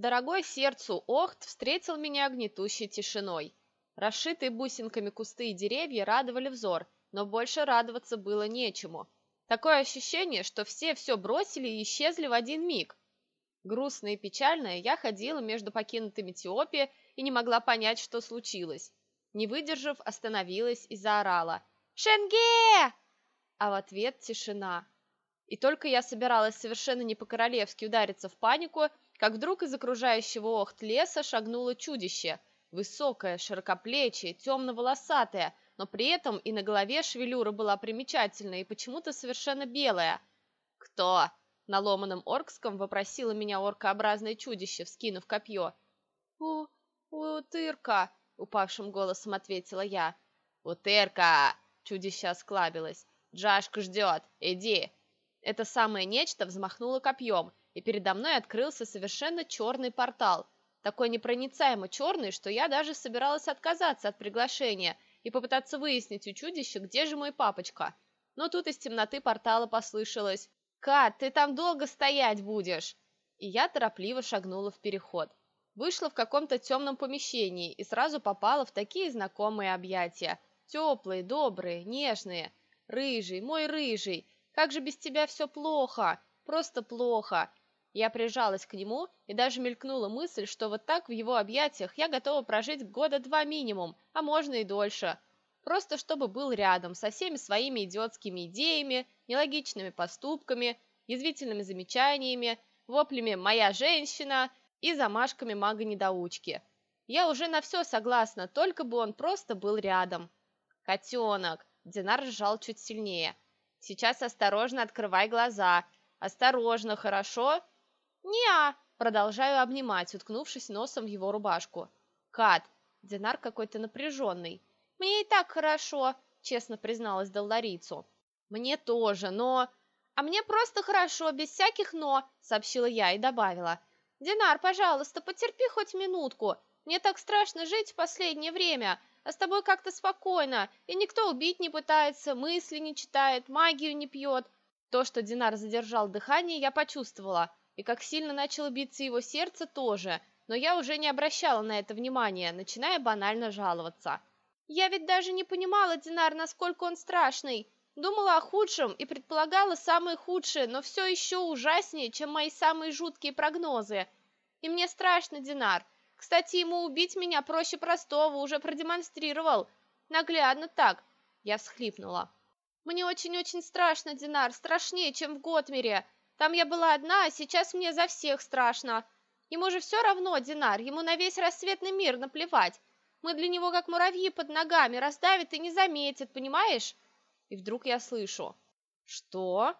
Дорогой сердцу Охт встретил меня гнетущей тишиной. Расшитые бусинками кусты и деревья радовали взор, но больше радоваться было нечему. Такое ощущение, что все все бросили и исчезли в один миг. Грустная и печальная, я ходила между покинутыми Тиопи и не могла понять, что случилось. Не выдержав, остановилась и заорала «Шенге!» А в ответ тишина. И только я собиралась совершенно не по-королевски удариться в панику, как вдруг из окружающего охт леса шагнуло чудище, высокое, широкоплечие, темно-волосатое, но при этом и на голове шевелюра была примечательная и почему-то совершенно белая. «Кто?» — на ломаном оркском вопросило меня оркообразное чудище, вскинув копье. «У... утырка!» — упавшим голосом ответила я. «Утырка!» — чудище осклабилось. «Джашка ждет! Иди!» Это самое нечто взмахнуло копьем, и передо мной открылся совершенно черный портал. Такой непроницаемо черный, что я даже собиралась отказаться от приглашения и попытаться выяснить у чудища, где же мой папочка. Но тут из темноты портала послышалось «Кат, ты там долго стоять будешь!» И я торопливо шагнула в переход. Вышла в каком-то темном помещении и сразу попала в такие знакомые объятия. Теплые, добрые, нежные. Рыжий, мой рыжий, как же без тебя все плохо, просто плохо. Я прижалась к нему, и даже мелькнула мысль, что вот так в его объятиях я готова прожить года два минимум, а можно и дольше. Просто чтобы был рядом со всеми своими идиотскими идеями, нелогичными поступками, язвительными замечаниями, воплями «моя женщина» и замашками мага-недоучки. Я уже на все согласна, только бы он просто был рядом. «Котенок!» Динар сжал чуть сильнее. Сейчас осторожно открывай глаза. Осторожно, хорошо? Неа, продолжаю обнимать, уткнувшись носом в его рубашку. Кат, Динар какой-то напряженный. Мне и так хорошо, честно призналась Долларицу. Мне тоже, но... А мне просто хорошо, без всяких «но», сообщила я и добавила. Динар, пожалуйста, потерпи хоть минутку. Мне так страшно жить в последнее время а с тобой как-то спокойно, и никто убить не пытается, мысли не читает, магию не пьет. То, что Динар задержал дыхание, я почувствовала, и как сильно начало биться его сердце тоже, но я уже не обращала на это внимания, начиная банально жаловаться. Я ведь даже не понимала, Динар, насколько он страшный. Думала о худшем и предполагала самое худшее, но все еще ужаснее, чем мои самые жуткие прогнозы. И мне страшно, Динар. Кстати, ему убить меня проще простого, уже продемонстрировал. Наглядно так. Я всхлипнула. Мне очень-очень страшно, Динар, страшнее, чем в Готмере. Там я была одна, а сейчас мне за всех страшно. Ему же все равно, Динар, ему на весь рассветный мир наплевать. Мы для него как муравьи под ногами, раздавит и не заметит, понимаешь? И вдруг я слышу. Что?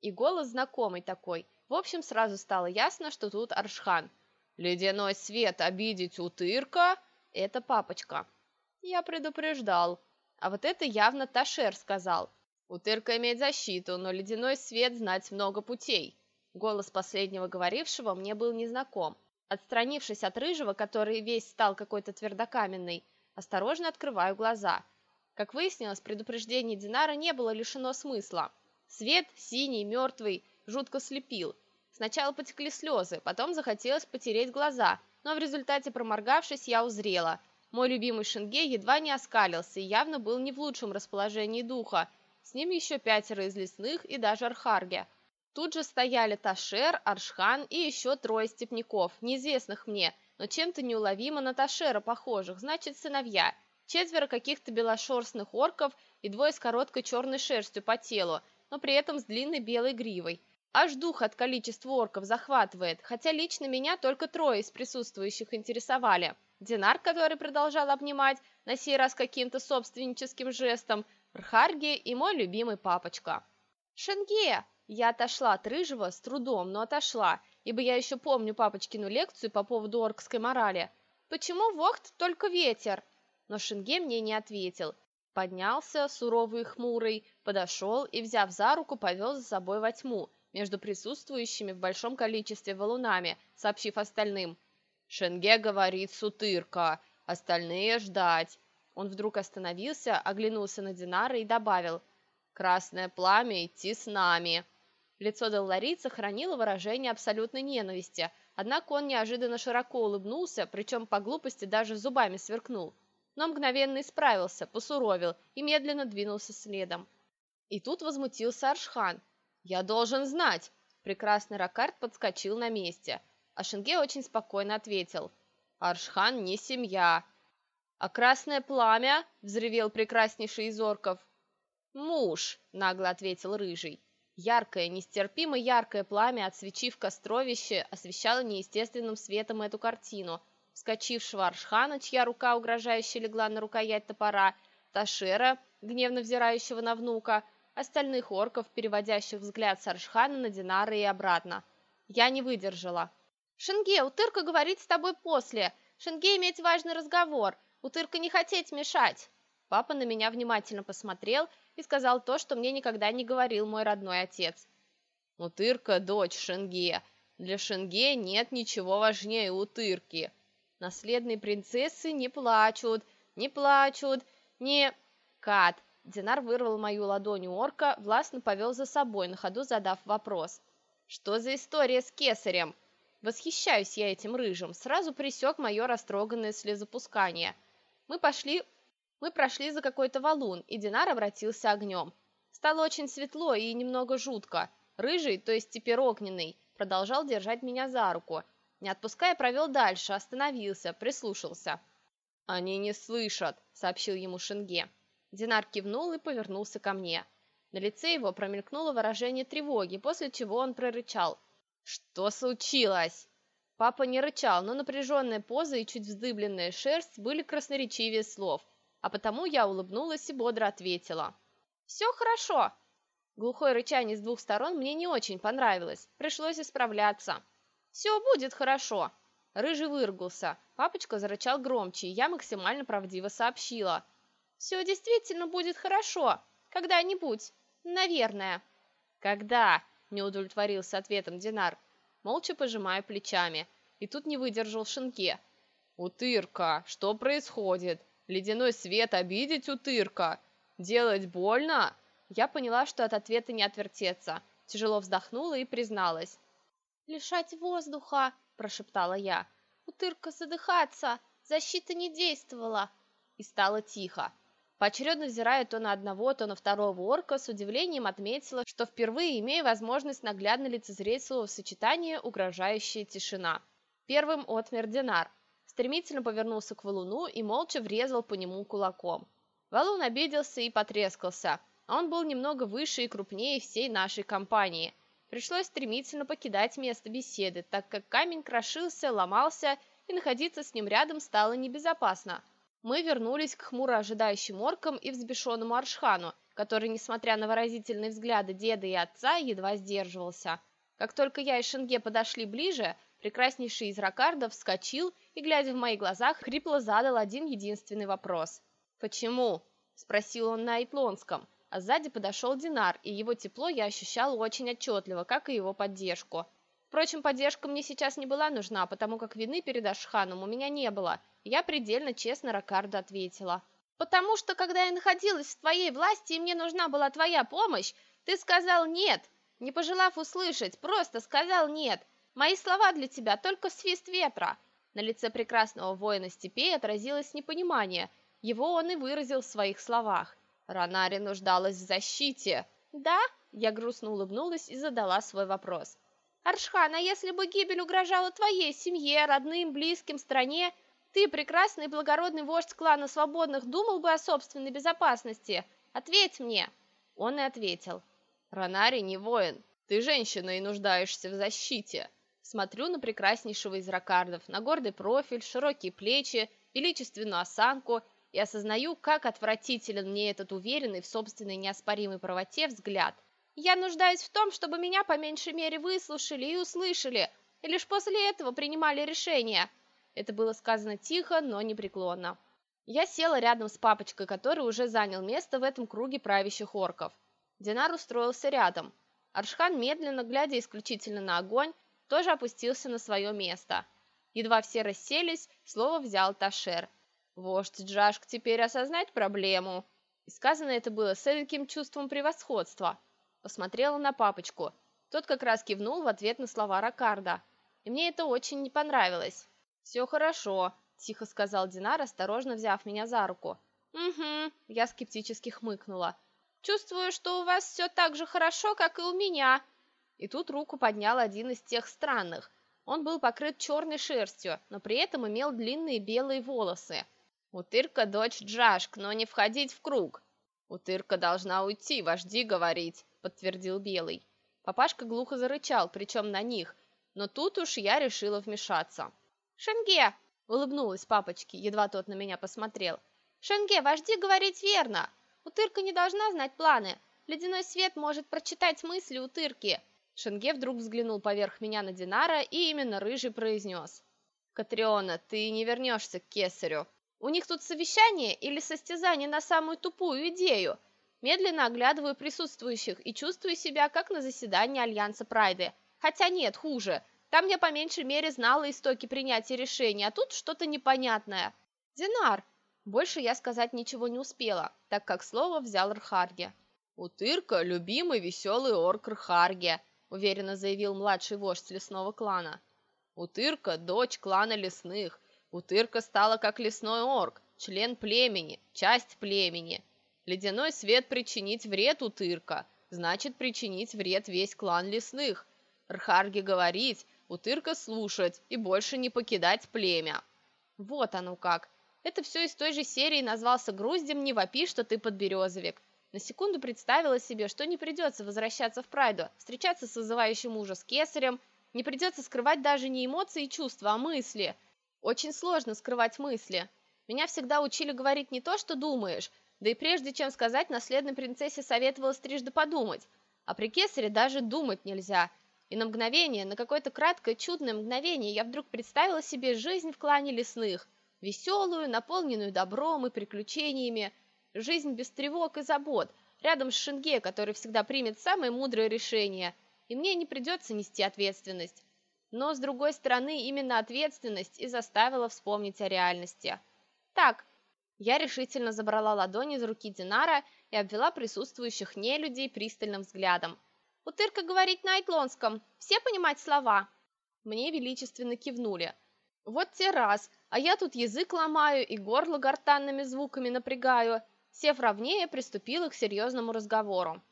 И голос знакомый такой. В общем, сразу стало ясно, что тут Аршхан. Ледяной свет обидеть утырка – это папочка. Я предупреждал. А вот это явно Ташер сказал. Утырка имеет защиту, но ледяной свет знать много путей. Голос последнего говорившего мне был незнаком. Отстранившись от рыжего, который весь стал какой-то твердокаменный, осторожно открываю глаза. Как выяснилось, предупреждение Динара не было лишено смысла. Свет, синий, мертвый, жутко слепил – Сначала потекли слезы, потом захотелось потереть глаза, но в результате проморгавшись, я узрела. Мой любимый Шенге едва не оскалился и явно был не в лучшем расположении духа. С ним еще пятеро из лесных и даже Архарге. Тут же стояли Ташер, Аршхан и еще трое степняков, неизвестных мне, но чем-то неуловимо на Ташера похожих, значит сыновья. Четверо каких-то белошерстных орков и двое с короткой черной шерстью по телу, но при этом с длинной белой гривой. Аж дух от количества орков захватывает, хотя лично меня только трое из присутствующих интересовали. Динар, который продолжал обнимать, на сей раз каким-то собственническим жестом, Рхарги и мой любимый папочка. «Шенге!» Я отошла от Рыжего с трудом, но отошла, ибо я еще помню папочкину лекцию по поводу оркской морали. «Почему в Охт только ветер?» Но Шенге мне не ответил. Поднялся, суровый и хмурый, подошел и, взяв за руку, повел за собой во тьму, между присутствующими в большом количестве валунами, сообщив остальным. «Шенге говорит сутырка, остальные ждать». Он вдруг остановился, оглянулся на Динара и добавил «Красное пламя идти с нами». Лицо Делларица хранило выражение абсолютной ненависти, однако он неожиданно широко улыбнулся, причем по глупости даже зубами сверкнул. Но мгновенно исправился, посуровил и медленно двинулся следом. И тут возмутился Аршхан. «Я должен знать!» Прекрасный Ракард подскочил на месте, а Шенге очень спокойно ответил. «Аршхан не семья!» «А красное пламя?» — взревел прекраснейший из орков. «Муж!» — нагло ответил Рыжий. Яркое, нестерпимо яркое пламя от свечи в костровище освещало неестественным светом эту картину. Вскочившего Аршхана, чья рука угрожающе легла на рукоять топора, Ташера, гневно взирающего на внука, остальных орков, переводящих взгляд с Аршхана на Динара и обратно. Я не выдержала. «Шенге, Утырка говорит с тобой после. Шенге иметь важный разговор. Утырка не хотеть мешать». Папа на меня внимательно посмотрел и сказал то, что мне никогда не говорил мой родной отец. «Утырка – дочь Шенге. Для Шенге нет ничего важнее Утырки. Наследные принцессы не плачут, не плачут, не...» «Кат!» – Динар вырвал мою ладонь у орка, властно повел за собой, на ходу задав вопрос. «Что за история с кесарем?» Восхищаюсь я этим рыжим, сразу присек мое растроганное слезопускание. Мы пошли мы прошли за какой-то валун, и Динар обратился огнем. Стало очень светло и немного жутко. Рыжий, то есть теперь огненный, продолжал держать меня за руку. Не отпуская, провел дальше, остановился, прислушался. «Они не слышат», — сообщил ему Шенге. Динар кивнул и повернулся ко мне. На лице его промелькнуло выражение тревоги, после чего он прорычал. «Что случилось?» Папа не рычал, но напряженная поза и чуть вздыбленная шерсть были красноречивее слов — а потому я улыбнулась и бодро ответила. «Все хорошо!» Глухое рычание с двух сторон мне не очень понравилось, пришлось исправляться. «Все будет хорошо!» Рыжий выргался, папочка зарычал громче, и я максимально правдиво сообщила. «Все действительно будет хорошо, когда-нибудь, наверное». «Когда?» – не удовлетворился ответом Динар. Молча пожимая плечами. И тут не выдержал Шинке. «Утырка, что происходит? Ледяной свет обидеть утырка? Делать больно? Я поняла, что от ответа не отвертеться. Тяжело вздохнула и призналась. «Лишать воздуха!» – прошептала я. «Утырка задыхаться! Защита не действовала!» И стало тихо. Поочередно взирая то на одного, то на второго орка, с удивлением отметила, что впервые имею возможность наглядно лицезреть словосочетание «угрожающая тишина». Первым отмер Динар, стремительно повернулся к валуну и молча врезал по нему кулаком. Валун обиделся и потрескался, он был немного выше и крупнее всей нашей компании. Пришлось стремительно покидать место беседы, так как камень крошился, ломался, и находиться с ним рядом стало небезопасно. Мы вернулись к хмуро ожидающим оркам и взбешенному Аршхану, который, несмотря на выразительные взгляды деда и отца, едва сдерживался. Как только я и Шенге подошли ближе, прекраснейший из ракардов вскочил и, глядя в мои глаза, хрипло задал один единственный вопрос. «Почему?» – спросил он на Айтлонском, а сзади подошел Динар, и его тепло я ощущала очень отчетливо, как и его поддержку. Впрочем, поддержка мне сейчас не была нужна, потому как вины перед Ашханом у меня не было, я предельно честно Ракарду ответила. «Потому что, когда я находилась в твоей власти и мне нужна была твоя помощь, ты сказал «нет», не пожелав услышать, просто сказал «нет». Мои слова для тебя только свист ветра. На лице прекрасного воина степей отразилось непонимание. Его он и выразил в своих словах. Ранари нуждалась в защите. «Да?» – я грустно улыбнулась и задала свой вопрос. «Аршхан, а если бы гибель угрожала твоей семье, родным, близким, стране, ты, прекрасный и благородный вождь клана свободных, думал бы о собственной безопасности? Ответь мне!» Он и ответил. «Ранари не воин. Ты женщина и нуждаешься в защите. Смотрю на прекраснейшего из ракардов, на гордый профиль, широкие плечи, величественную осанку и осознаю, как отвратителен мне этот уверенный в собственной неоспоримой правоте взгляд. Я нуждаюсь в том, чтобы меня по меньшей мере выслушали и услышали, и лишь после этого принимали решение. Это было сказано тихо, но непреклонно. Я села рядом с папочкой, который уже занял место в этом круге правящих орков. Динар устроился рядом. Аршхан, медленно глядя исключительно на огонь, тоже опустился на свое место. Едва все расселись, слово взял Ташер. Вождь Джашк теперь осознать проблему. И сказано это было с таким чувством превосходства. Посмотрела на папочку. Тот как раз кивнул в ответ на слова Ракарда. и мне это очень не понравилось. «Все хорошо», – тихо сказал Динар, осторожно взяв меня за руку. «Угу», – я скептически хмыкнула. «Чувствую, что у вас все так же хорошо, как и у меня». И тут руку поднял один из тех странных. Он был покрыт черной шерстью, но при этом имел длинные белые волосы. «Утырка – дочь Джашк, но не входить в круг». «Утырка должна уйти, вожди говорить», – подтвердил Белый. Папашка глухо зарычал, причем на них, но тут уж я решила вмешаться. «Шенге!» – улыбнулась папочке, едва тот на меня посмотрел. «Шенге, вожди говорить верно! Утырка не должна знать планы. Ледяной свет может прочитать мысли Утырки!» Шенге вдруг взглянул поверх меня на Динара и именно рыжий произнес. «Катриона, ты не вернешься к Кесарю. У них тут совещание или состязание на самую тупую идею?» Медленно оглядываю присутствующих и чувствую себя, как на заседании Альянса Прайды. Хотя нет, хуже – там я по меньшей мере знала истоки принятия решений, а тут что-то непонятное. Динар! Больше я сказать ничего не успела, так как слово взял Рхарге. «Утырка – любимый веселый орк Рхарге», – уверенно заявил младший вождь лесного клана. «Утырка – дочь клана лесных. Утырка стала как лесной орк, член племени, часть племени. Ледяной свет причинить вред Утырка, значит причинить вред весь клан лесных. Рхарге говорить, Утырка слушать и больше не покидать племя. Вот оно как. Это все из той же серии назвался груздем «Не вопи, что ты подберезовик». На секунду представила себе, что не придется возвращаться в Прайду, встречаться с вызывающим ужас кесарем, не придется скрывать даже не эмоции и чувства, а мысли. Очень сложно скрывать мысли. Меня всегда учили говорить не то, что думаешь, да и прежде чем сказать, наследной принцессе советовалось трижды подумать. А при кесаре даже думать нельзя – и на мгновение, на какое-то краткое чудное мгновение я вдруг представила себе жизнь в клане лесных, веселую, наполненную добром и приключениями, жизнь без тревог и забот, рядом с Шинге, который всегда примет самое мудрое решение, и мне не придется нести ответственность. Но, с другой стороны, именно ответственность и заставила вспомнить о реальности. Так, я решительно забрала ладони из руки Динара и обвела присутствующих нелюдей пристальным взглядом. Утырка говорить на айтлонском. Все понимать слова?» Мне величественно кивнули. «Вот те раз, а я тут язык ломаю и горло гортанными звуками напрягаю». Сев ровнее, приступила к серьезному разговору.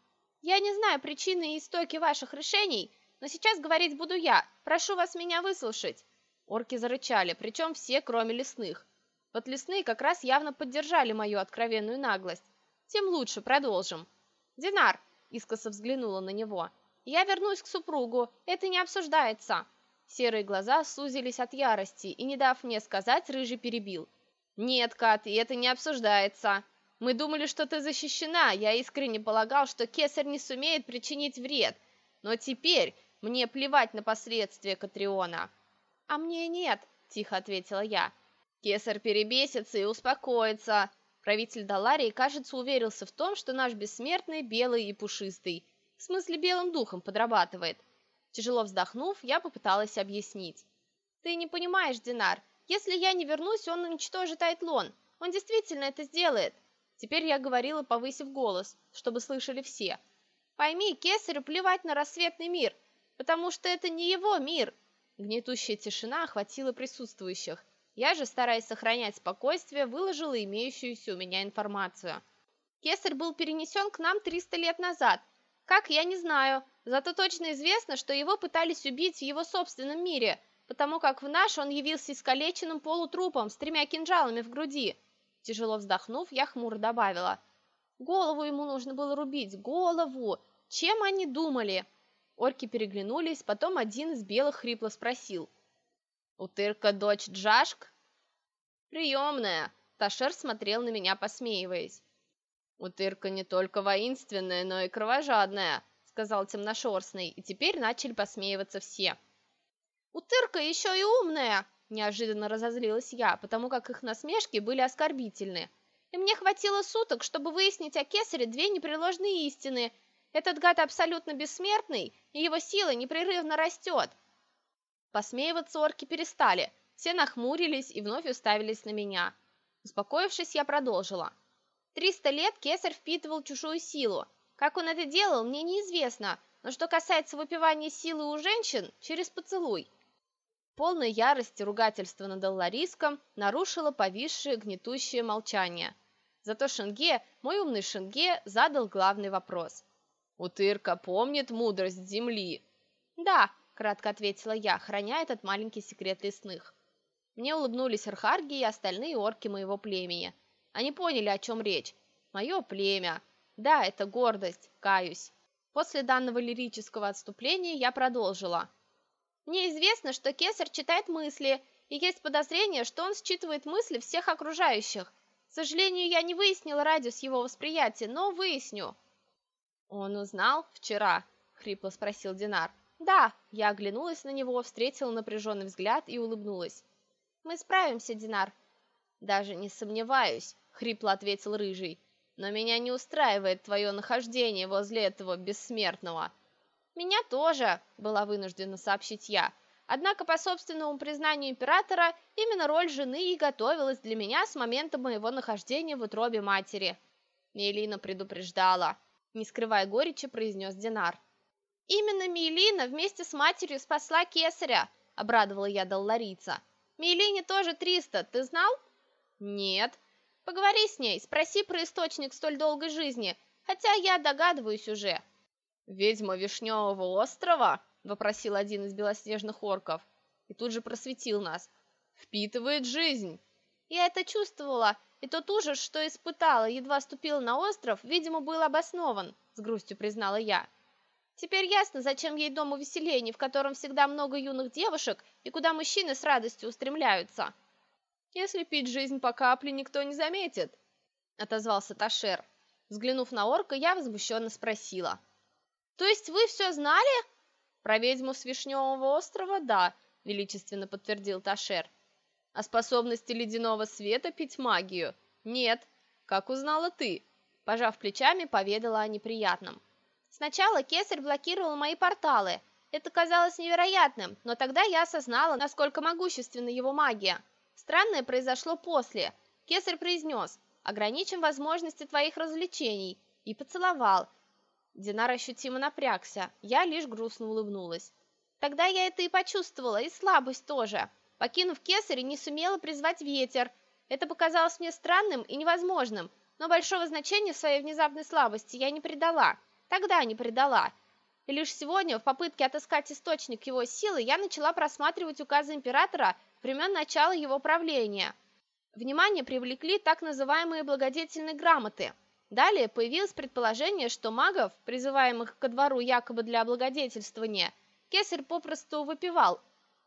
«Я не знаю причины и истоки ваших решений, но сейчас говорить буду я. Прошу вас меня выслушать». Орки зарычали, причем все, кроме лесных. Вот лесные как раз явно поддержали мою откровенную наглость. Тем лучше, продолжим. «Динар, искоса взглянула на него. «Я вернусь к супругу, это не обсуждается!» Серые глаза сузились от ярости, и, не дав мне сказать, Рыжий перебил. «Нет, Кат, это не обсуждается. Мы думали, что ты защищена, я искренне полагал, что кесарь не сумеет причинить вред. Но теперь мне плевать на последствия Катриона». «А мне нет», — тихо ответила я. «Кесарь перебесится и успокоится», Правитель Даларии, кажется, уверился в том, что наш бессмертный белый и пушистый. В смысле, белым духом подрабатывает. Тяжело вздохнув, я попыталась объяснить. «Ты не понимаешь, Динар. Если я не вернусь, он уничтожит Айтлон. Он действительно это сделает». Теперь я говорила, повысив голос, чтобы слышали все. «Пойми, Кесарю плевать на рассветный мир, потому что это не его мир». Гнетущая тишина охватила присутствующих. Я же, стараясь сохранять спокойствие, выложила имеющуюся у меня информацию. Кесарь был перенесен к нам 300 лет назад. Как, я не знаю. Зато точно известно, что его пытались убить в его собственном мире, потому как в наш он явился искалеченным полутрупом с тремя кинжалами в груди. Тяжело вздохнув, я хмуро добавила. Голову ему нужно было рубить, голову! Чем они думали? Орки переглянулись, потом один из белых хрипло спросил. «Утырка дочь Джашк?» «Приемная!» – Ташер смотрел на меня, посмеиваясь. «Утырка не только воинственная, но и кровожадная», – сказал темношерстный, и теперь начали посмеиваться все. «Утырка еще и умная!» – неожиданно разозлилась я, потому как их насмешки были оскорбительны. «И мне хватило суток, чтобы выяснить о Кесаре две непреложные истины. Этот гад абсолютно бессмертный, и его сила непрерывно растет. Посмеиваться орки перестали, все нахмурились и вновь уставились на меня. Успокоившись, я продолжила. Триста лет кесарь впитывал чужую силу. Как он это делал, мне неизвестно, но что касается выпивания силы у женщин, через поцелуй. Полной ярости ругательство над Аллариском нарушило повисшее гнетущее молчание. Зато Шенге, мой умный Шенге, задал главный вопрос. «Утырка помнит мудрость земли?» «Да», — кратко ответила я, храня этот маленький секрет лесных. Мне улыбнулись Архарги и остальные орки моего племени. Они поняли, о чем речь. Мое племя. Да, это гордость, каюсь. После данного лирического отступления я продолжила. Мне известно, что Кесар читает мысли, и есть подозрение, что он считывает мысли всех окружающих. К сожалению, я не выяснила радиус его восприятия, но выясню. Он узнал вчера, хрипло спросил Динар. Да, я оглянулась на него, встретила напряженный взгляд и улыбнулась. Мы справимся, Динар. Даже не сомневаюсь, хрипло ответил рыжий. Но меня не устраивает твое нахождение возле этого бессмертного. «Меня тоже», — была вынуждена сообщить я. Однако, по собственному признанию императора, именно роль жены и готовилась для меня с момента моего нахождения в утробе матери. Мейлина предупреждала. Не скрывая горечи, произнес Динар. «Именно Мейлина вместе с матерью спасла кесаря», — обрадовала я Долларица. «Мейлине тоже триста, ты знал?» «Нет». «Поговори с ней, спроси про источник столь долгой жизни, хотя я догадываюсь уже». «Ведьма Вишневого острова?» — вопросил один из белоснежных орков. И тут же просветил нас. «Впитывает жизнь!» Я это чувствовала, и тот ужас, что испытала, едва ступила на остров, видимо, был обоснован, с грустью признала я. Теперь ясно, зачем ей дом увеселений, в котором всегда много юных девушек и куда мужчины с радостью устремляются. Если пить жизнь по капле, никто не заметит, отозвался Ташер. Взглянув на орка, я возмущенно спросила: то есть вы все знали? Про ведьму с Вишневого острова, да, величественно подтвердил Ташер. А способности ледяного света пить магию? Нет. Как узнала ты? Пожав плечами, поведала о неприятном. Сначала кесарь блокировал мои порталы. Это казалось невероятным, но тогда я осознала, насколько могущественна его магия. Странное произошло после. Кесарь произнес «Ограничим возможности твоих развлечений» и поцеловал, Динар ощутимо напрягся, я лишь грустно улыбнулась. Тогда я это и почувствовала, и слабость тоже. Покинув кесарь, не сумела призвать ветер. Это показалось мне странным и невозможным, но большого значения своей внезапной слабости я не придала. Тогда не придала. И лишь сегодня, в попытке отыскать источник его силы, я начала просматривать указы императора времен начала его правления. Внимание привлекли так называемые благодетельные грамоты – Далее появилось предположение, что магов, призываемых ко двору якобы для облагодетельствования, кесарь попросту выпивал.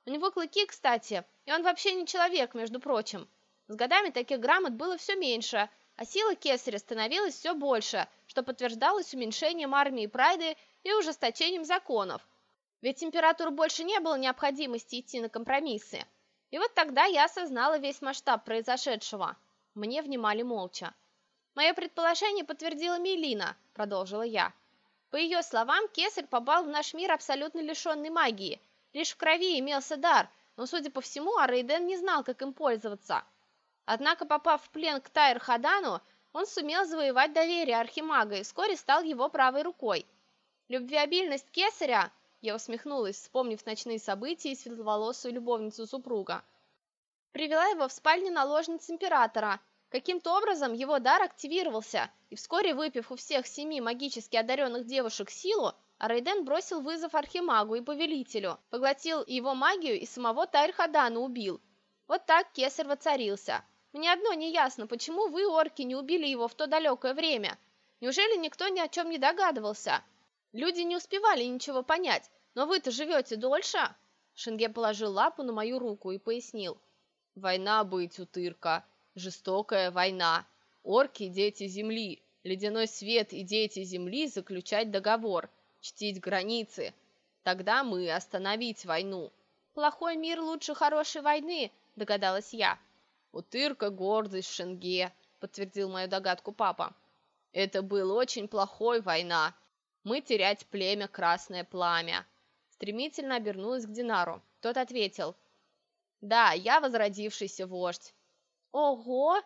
У него клыки, кстати, и он вообще не человек, между прочим. С годами таких грамот было все меньше, а сила кесаря становилась все больше, что подтверждалось уменьшением армии Прайды и ужесточением законов. Ведь императору больше не было необходимости идти на компромиссы. И вот тогда я осознала весь масштаб произошедшего. Мне внимали молча. Мое предположение подтвердила Мелина, продолжила я. По ее словам, кесарь попал в наш мир абсолютно лишенный магии. Лишь в крови имелся дар, но, судя по всему, Арейден не знал, как им пользоваться. Однако, попав в плен к Тайр-Хадану, он сумел завоевать доверие Архимага и вскоре стал его правой рукой. Любвеобильность кесаря, я усмехнулась, вспомнив ночные события и светловолосую любовницу супруга, привела его в спальню наложниц императора, Каким-то образом его дар активировался, и вскоре, выпив у всех семи магически одаренных девушек силу, Арейден бросил вызов Архимагу и Повелителю, поглотил его магию и самого Тайрхадана убил. Вот так Кесарь воцарился. Мне одно не ясно, почему вы, орки, не убили его в то далекое время? Неужели никто ни о чем не догадывался? Люди не успевали ничего понять, но вы-то живете дольше?» Шенге положил лапу на мою руку и пояснил. «Война быть, утырка. Жестокая война. Орки – дети земли. Ледяной свет и дети земли заключать договор, чтить границы. Тогда мы остановить войну. Плохой мир лучше хорошей войны, догадалась я. Утырка гордость Шенге, подтвердил мою догадку папа. Это был очень плохой война. Мы терять племя Красное Пламя. Стремительно обернулась к Динару. Тот ответил. Да, я возродившийся вождь. «Ого!»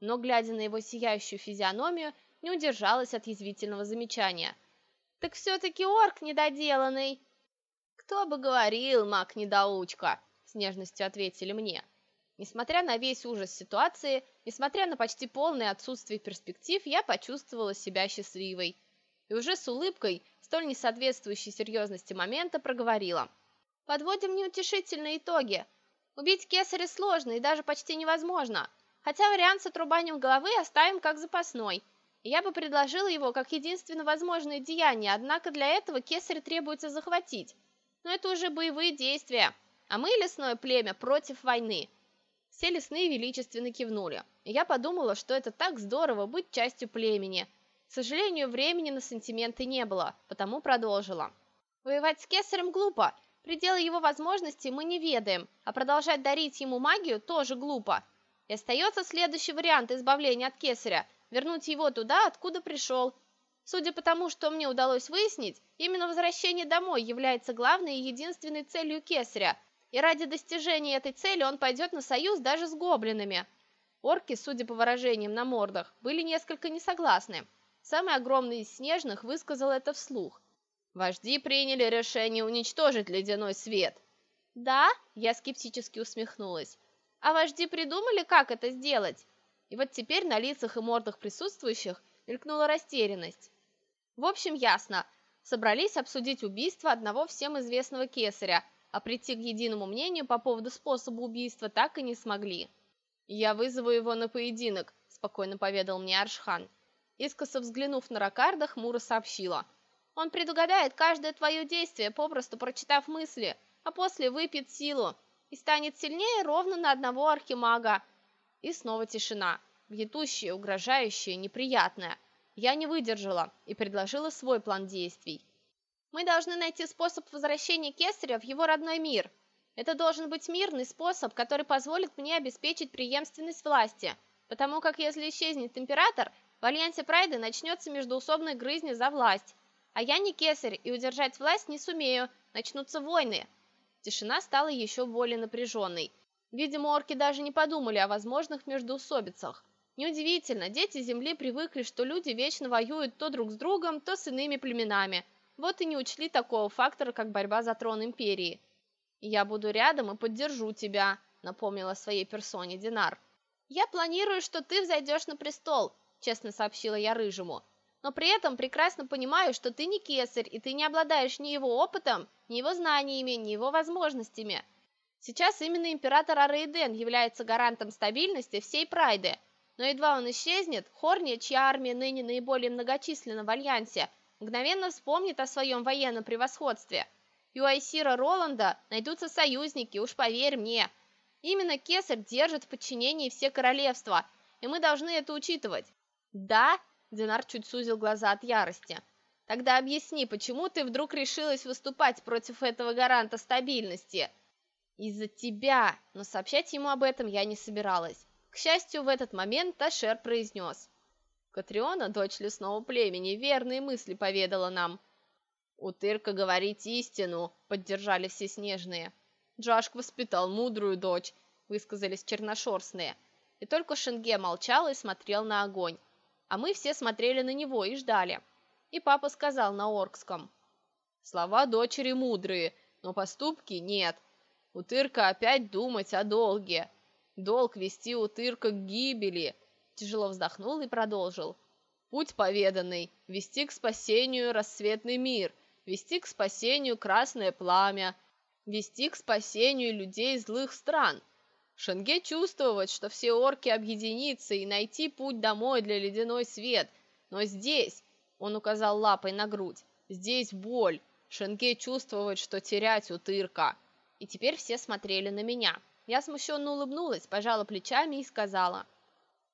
Но, глядя на его сияющую физиономию, не удержалась от язвительного замечания. «Так все-таки орк недоделанный!» «Кто бы говорил, маг-недоучка!» с нежностью ответили мне. Несмотря на весь ужас ситуации, несмотря на почти полное отсутствие перспектив, я почувствовала себя счастливой. И уже с улыбкой, столь несоответствующей серьезности момента, проговорила. Подводим неутешительные итоги. Убить кесаря сложно и даже почти невозможно, хотя вариант с отрубанием головы оставим как запасной. Я бы предложила его как единственно возможное деяние, однако для этого кесаря требуется захватить. Но это уже боевые действия, а мы, лесное племя, против войны. Все лесные величественно кивнули, я подумала, что это так здорово быть частью племени. К сожалению, времени на сантименты не было, потому продолжила. Воевать с кесарем глупо, пределы его возможностей мы не ведаем, а продолжать дарить ему магию тоже глупо. И остается следующий вариант избавления от кесаря – вернуть его туда, откуда пришел, Судя по тому, что мне удалось выяснить, именно возвращение домой является главной и единственной целью Кесаря, и ради достижения этой цели он пойдет на союз даже с гоблинами. Орки, судя по выражениям на мордах, были несколько несогласны. Самый огромный из снежных высказал это вслух. Вожди приняли решение уничтожить ледяной свет. Да, я скептически усмехнулась. А вожди придумали, как это сделать? И вот теперь на лицах и мордах присутствующих мелькнула растерянность. В общем, ясно. Собрались обсудить убийство одного всем известного кесаря, а прийти к единому мнению по поводу способа убийства так и не смогли. «Я вызову его на поединок», – спокойно поведал мне Аршхан. Искоса взглянув на Ракарда, хмуро сообщила. «Он предугадает каждое твое действие, попросту прочитав мысли, а после выпьет силу и станет сильнее ровно на одного архимага». И снова тишина, гнетущая, угрожающая, неприятная – я не выдержала и предложила свой план действий. Мы должны найти способ возвращения Кесаря в его родной мир. Это должен быть мирный способ, который позволит мне обеспечить преемственность власти, потому как если исчезнет император, в Альянсе Прайда начнется междоусобная грызня за власть. А я не Кесарь и удержать власть не сумею, начнутся войны. Тишина стала еще более напряженной. Видимо, орки даже не подумали о возможных междоусобицах. Неудивительно, дети Земли привыкли, что люди вечно воюют то друг с другом, то с иными племенами. Вот и не учли такого фактора, как борьба за трон Империи. «Я буду рядом и поддержу тебя», — напомнила своей персоне Динар. «Я планирую, что ты взойдешь на престол», — честно сообщила я Рыжему. «Но при этом прекрасно понимаю, что ты не кесарь, и ты не обладаешь ни его опытом, ни его знаниями, ни его возможностями. Сейчас именно император Арейден является гарантом стабильности всей Прайды — но едва он исчезнет, Хорни, чья армия ныне наиболее многочисленна в Альянсе, мгновенно вспомнит о своем военном превосходстве. И у Айсира Роланда найдутся союзники, уж поверь мне. Именно Кесарь держит в подчинении все королевства, и мы должны это учитывать. Да? Динар чуть сузил глаза от ярости. Тогда объясни, почему ты вдруг решилась выступать против этого гаранта стабильности? Из-за тебя, но сообщать ему об этом я не собиралась. К счастью, в этот момент Ташер произнес. Катриона, дочь лесного племени, верные мысли поведала нам. «Утырка говорить истину», — поддержали все снежные. «Джашк воспитал мудрую дочь», — высказались черношерстные. И только Шенге молчал и смотрел на огонь. А мы все смотрели на него и ждали. И папа сказал на оркском. «Слова дочери мудрые, но поступки нет. Утырка опять думать о долге. Долг вести утырка к гибели. Тяжело вздохнул и продолжил. Путь поведанный, вести к спасению рассветный мир, вести к спасению красное пламя, вести к спасению людей злых стран. Шенге чувствовать, что все орки объединятся и найти путь домой для ледяной свет. Но здесь, он указал лапой на грудь, здесь боль. Шенге чувствовать, что терять утырка. И теперь все смотрели на меня. Я смущенно улыбнулась, пожала плечами и сказала.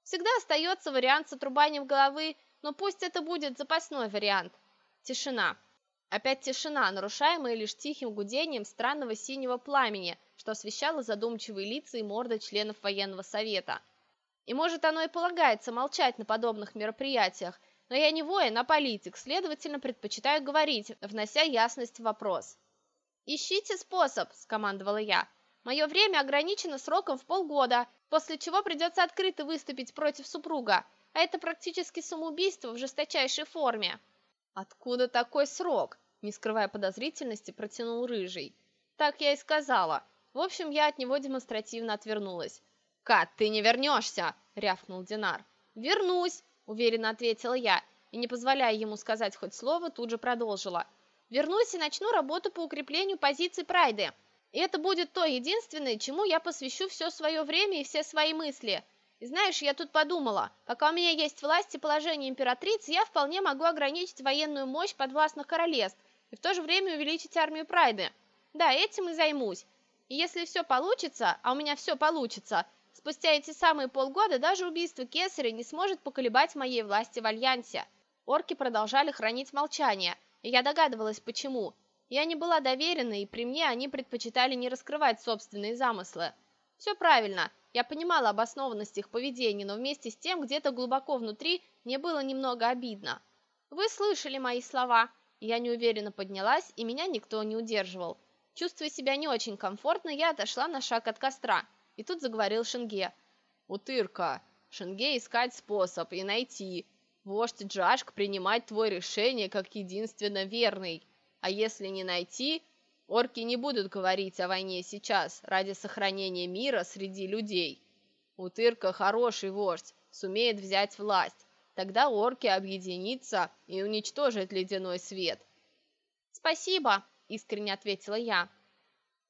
Всегда остается вариант с отрубанием головы, но пусть это будет запасной вариант. Тишина. Опять тишина, нарушаемая лишь тихим гудением странного синего пламени, что освещало задумчивые лица и морды членов военного совета. И может оно и полагается молчать на подобных мероприятиях, но я не воин, а политик, следовательно, предпочитаю говорить, внося ясность в вопрос. «Ищите способ», — скомандовала я. Мое время ограничено сроком в полгода, после чего придется открыто выступить против супруга, а это практически самоубийство в жесточайшей форме». «Откуда такой срок?» – не скрывая подозрительности, протянул Рыжий. «Так я и сказала. В общем, я от него демонстративно отвернулась. «Кат, ты не вернешься!» — рявкнул Динар. «Вернусь!» — уверенно ответила я, и, не позволяя ему сказать хоть слово, тут же продолжила. «Вернусь и начну работу по укреплению позиций Прайды. И это будет то единственное, чему я посвящу все свое время и все свои мысли. И знаешь, я тут подумала, пока у меня есть власть и положение императрицы, я вполне могу ограничить военную мощь подвластных королевств и в то же время увеличить армию Прайды. Да, этим и займусь. И если все получится, а у меня все получится, спустя эти самые полгода даже убийство Кесаря не сможет поколебать моей власти в Альянсе. Орки продолжали хранить молчание, и я догадывалась, почему. Я не была доверена, и при мне они предпочитали не раскрывать собственные замыслы. Все правильно, я понимала обоснованность их поведения, но вместе с тем где-то глубоко внутри мне было немного обидно. Вы слышали мои слова. Я неуверенно поднялась, и меня никто не удерживал. Чувствуя себя не очень комфортно, я отошла на шаг от костра. И тут заговорил Шенге. «Утырка, Шенге искать способ и найти. Вождь Джашк принимать твое решение как единственно верный. А если не найти, орки не будут говорить о войне сейчас ради сохранения мира среди людей. Утырка хороший вождь, сумеет взять власть. Тогда орки объединятся и уничтожат ледяной свет. «Спасибо!» – искренне ответила я.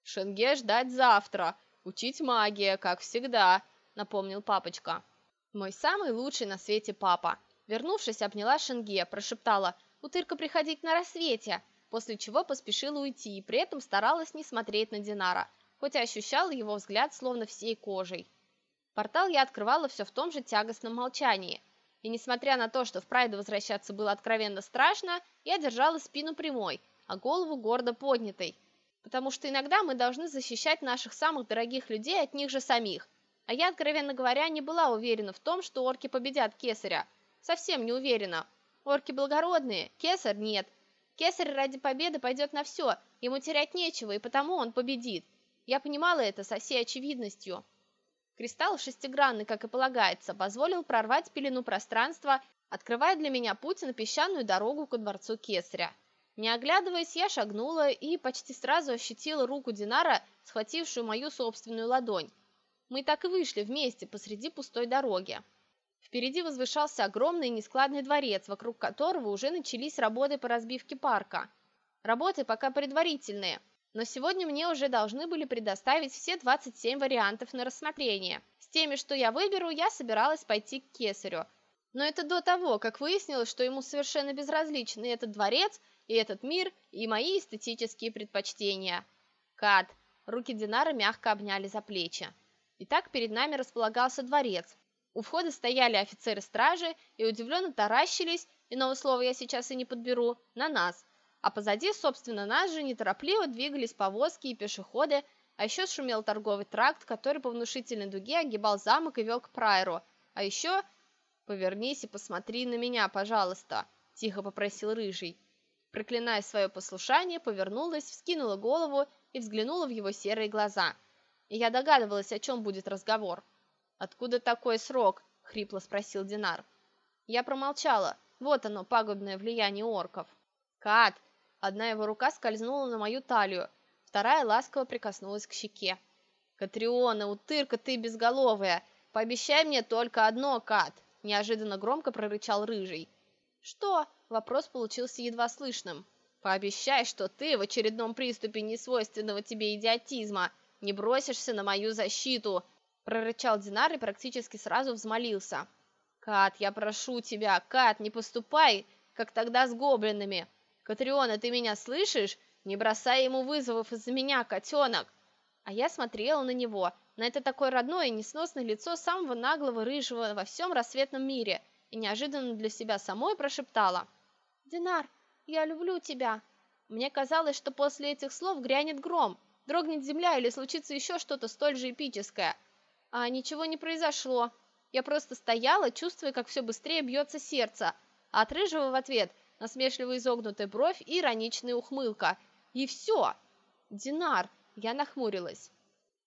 «Шенге ждать завтра, учить магия, как всегда», – напомнил папочка. Мой самый лучший на свете папа. Вернувшись, обняла Шенге, прошептала «Утырка приходить на рассвете», после чего поспешила уйти и при этом старалась не смотреть на Динара, хоть и ощущала его взгляд словно всей кожей. Портал я открывала все в том же тягостном молчании, и несмотря на то, что в Прайду возвращаться было откровенно страшно, я держала спину прямой, а голову гордо поднятой, потому что иногда мы должны защищать наших самых дорогих людей от них же самих. А я, откровенно говоря, не была уверена в том, что орки победят Кесаря. Совсем не уверена. Орки благородные, Кесарь нет. Кесарь ради победы пойдет на все, ему терять нечего, и потому он победит. Я понимала это со всей очевидностью. Кристалл шестигранный, как и полагается, позволил прорвать пелену пространства, открывая для меня путь на песчаную дорогу ко дворцу Кесаря. Не оглядываясь, я шагнула и почти сразу ощутила руку Динара, схватившую мою собственную ладонь. Мы так и вышли вместе посреди пустой дороги. Впереди возвышался огромный нескладный дворец, вокруг которого уже начались работы по разбивке парка. Работы пока предварительные, но сегодня мне уже должны были предоставить все 27 вариантов на рассмотрение. С теми, что я выберу, я собиралась пойти к Кесарю. Но это до того, как выяснилось, что ему совершенно безразличен и этот дворец, и этот мир, и мои эстетические предпочтения. Кат. Руки Динара мягко обняли за плечи. Итак, перед нами располагался дворец. У входа стояли офицеры стражи и удивленно таращились, иного слова я сейчас и не подберу, на нас. А позади, собственно, нас же неторопливо двигались повозки и пешеходы, а еще шумел торговый тракт, который по внушительной дуге огибал замок и вел к прайру. А еще... «Повернись и посмотри на меня, пожалуйста», – тихо попросил Рыжий. Проклиная свое послушание, повернулась, вскинула голову и взглянула в его серые глаза. И я догадывалась, о чем будет разговор. «Откуда такой срок?» — хрипло спросил Динар. Я промолчала. Вот оно, пагубное влияние орков. «Кат!» Одна его рука скользнула на мою талию, вторая ласково прикоснулась к щеке. «Катриона, утырка ты безголовая! Пообещай мне только одно, Кат!» Неожиданно громко прорычал Рыжий. «Что?» Вопрос получился едва слышным. «Пообещай, что ты в очередном приступе несвойственного тебе идиотизма не бросишься на мою защиту!» Прорычал Динар и практически сразу взмолился. «Кат, я прошу тебя, Кат, не поступай, как тогда с гоблинами! Катриона, ты меня слышишь? Не бросай ему вызовов из-за меня, котенок!» А я смотрела на него, на это такое родное и несносное лицо самого наглого рыжего во всем рассветном мире, и неожиданно для себя самой прошептала – «Динар, я люблю тебя!» Мне казалось, что после этих слов грянет гром, дрогнет земля или случится еще что-то столь же эпическое. А ничего не произошло. Я просто стояла, чувствуя, как все быстрее бьется сердце, а от рыжего в ответ насмешливо изогнутая бровь и ироничная ухмылка. И все. Динар, я нахмурилась.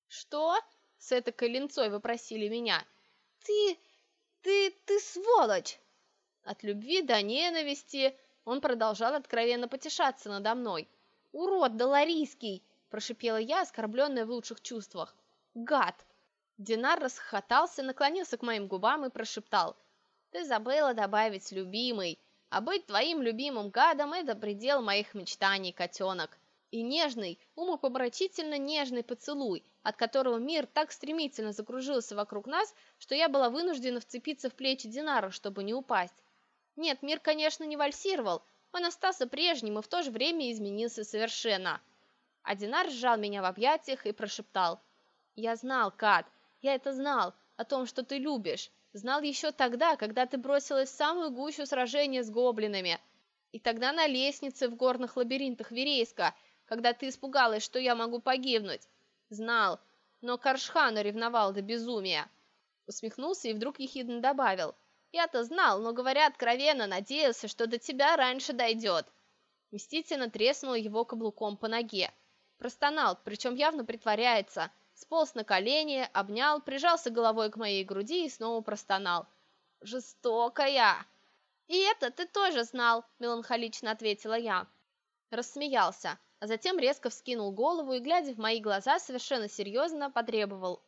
«Что?» — с этой коленцой вопросили меня. «Ты... ты... ты сволочь!» От любви до ненависти он продолжал откровенно потешаться надо мной. «Урод доларийский! – прошипела я, оскорбленная в лучших чувствах. «Гад!» Динар расхохотался, наклонился к моим губам и прошептал. «Ты забыла добавить «любимый», а быть твоим любимым гадом – это предел моих мечтаний, котенок. И нежный, умопомрачительно нежный поцелуй, от которого мир так стремительно закружился вокруг нас, что я была вынуждена вцепиться в плечи Динара, чтобы не упасть. Нет, мир, конечно, не вальсировал, он остался прежним и в то же время изменился совершенно. А Динар сжал меня в объятиях и прошептал. «Я знал, Кат, я это знал, о том, что ты любишь. Знал еще тогда, когда ты бросилась в самую гущу сражения с гоблинами. И тогда на лестнице в горных лабиринтах Верейска, когда ты испугалась, что я могу погибнуть. Знал, но Каршхану ревновал до безумия. Усмехнулся и вдруг ехидно добавил. Я-то знал, но, говоря откровенно, надеялся, что до тебя раньше дойдет. Мстительно треснул его каблуком по ноге. Простонал, причем явно притворяется, сполз на колени, обнял, прижался головой к моей груди и снова простонал. «Жестокая!» «И это ты тоже знал», — меланхолично ответила я. Рассмеялся, а затем резко вскинул голову и, глядя в мои глаза, совершенно серьезно потребовал.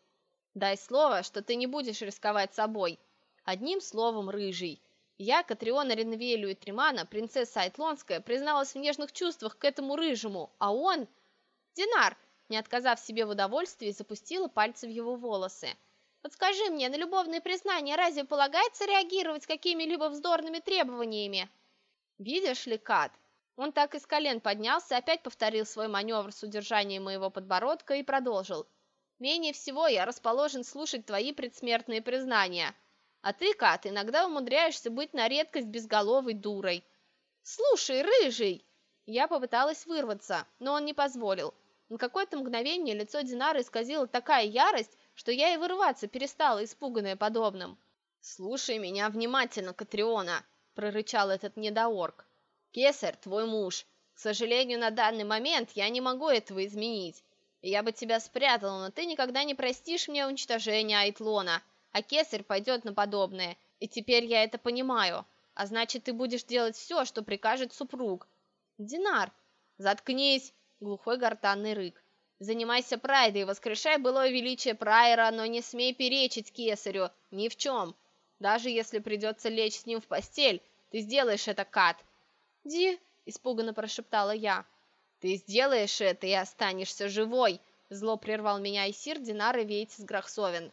«Дай слово, что ты не будешь рисковать собой. Одним словом, рыжий». Я, Катриона Ренвелю и Тримана, принцесса Айтлонская, призналась в нежных чувствах к этому рыжему, а он... «Динар!» Не отказав себе в удовольствии, запустила пальцы в его волосы. «Подскажи мне, на любовные признания разве полагается реагировать какими-либо вздорными требованиями?» «Видишь ли, Кат?» Он так из колен поднялся, опять повторил свой маневр с удержанием моего подбородка и продолжил. «Менее всего я расположен слушать твои предсмертные признания. А ты, Кат, иногда умудряешься быть на редкость безголовой дурой». «Слушай, рыжий!» Я попыталась вырваться, но он не позволил. На какое-то мгновение лицо Динары исказило такая ярость, что я и вырываться перестала, испуганная подобным. «Слушай меня внимательно, Катриона!» – прорычал этот недоорк. «Кесарь, твой муж. К сожалению, на данный момент я не могу этого изменить. Я бы тебя спрятала, но ты никогда не простишь мне уничтожения Айтлона, а Кесарь пойдет на подобное, и теперь я это понимаю. А значит, ты будешь делать все, что прикажет супруг. Динар, заткнись!» Глухой гортанный рык. «Занимайся прайдой, воскрешай былое величие прайера, но не смей перечить кесарю, ни в чем. Даже если придется лечь с ним в постель, ты сделаешь это, Кат!» «Ди!» – испуганно прошептала я. «Ты сделаешь это и останешься живой!» – зло прервал меня Айсир Динар и Вейтис Грахсовен.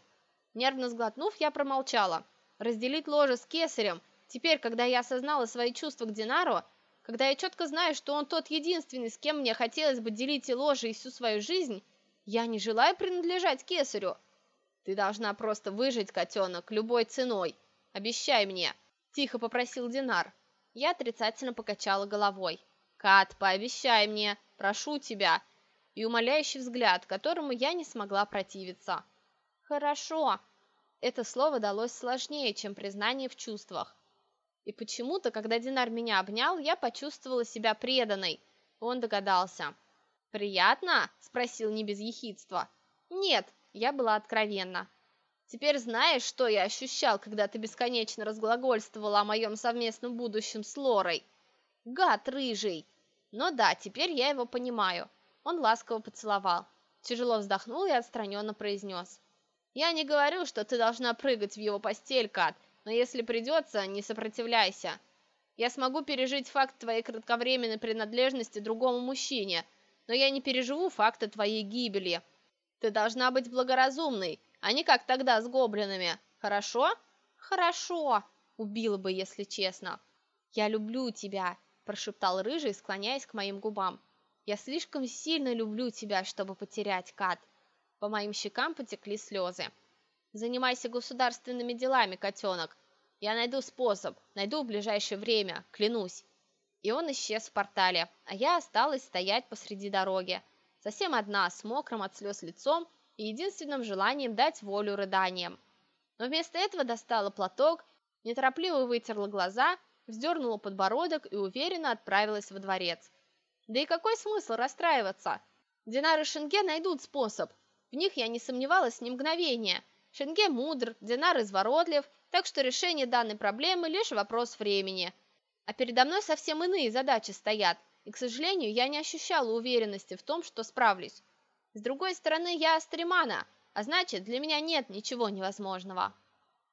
Нервно сглотнув, я промолчала. Разделить ложе с кесарем, теперь, когда я осознала свои чувства к Динару, когда я четко знаю, что он тот единственный, с кем мне хотелось бы делить и ложе и всю свою жизнь, я не желаю принадлежать кесарю. Ты должна просто выжить, котенок, любой ценой. Обещай мне, тихо попросил Динар. Я отрицательно покачала головой. Кат, пообещай мне, прошу тебя. И умоляющий взгляд, которому я не смогла противиться. Хорошо. Это слово далось сложнее, чем признание в чувствах. И почему-то, когда Динар меня обнял, я почувствовала себя преданной. Он догадался. «Приятно?» – спросил не без ехидства. «Нет», – я была откровенна. «Теперь знаешь, что я ощущал, когда ты бесконечно разглагольствовала о моем совместном будущем с Лорой?» «Гад рыжий!» «Но да, теперь я его понимаю». Он ласково поцеловал. Тяжело вздохнул и отстраненно произнес. «Я не говорю, что ты должна прыгать в его постель, Кат но если придется, не сопротивляйся. Я смогу пережить факт твоей кратковременной принадлежности другому мужчине, но я не переживу факта твоей гибели. Ты должна быть благоразумной, а не как тогда с гоблинами. Хорошо? Хорошо, убила бы, если честно. Я люблю тебя, прошептал рыжий, склоняясь к моим губам. Я слишком сильно люблю тебя, чтобы потерять Кат. По моим щекам потекли слезы. Занимайся государственными делами, котенок. Я найду способ, найду в ближайшее время, клянусь. И он исчез в портале, а я осталась стоять посреди дороги, совсем одна, с мокрым от слез лицом и единственным желанием дать волю рыданиям. Но вместо этого достала платок, неторопливо вытерла глаза, вздернула подбородок и уверенно отправилась во дворец. Да и какой смысл расстраиваться? Динар и Шенге найдут способ. В них я не сомневалась ни мгновения – Шенге мудр, Динар изворотлив, так что решение данной проблемы лишь вопрос времени. А передо мной совсем иные задачи стоят, и, к сожалению, я не ощущала уверенности в том, что справлюсь. С другой стороны, я Астримана, а значит, для меня нет ничего невозможного.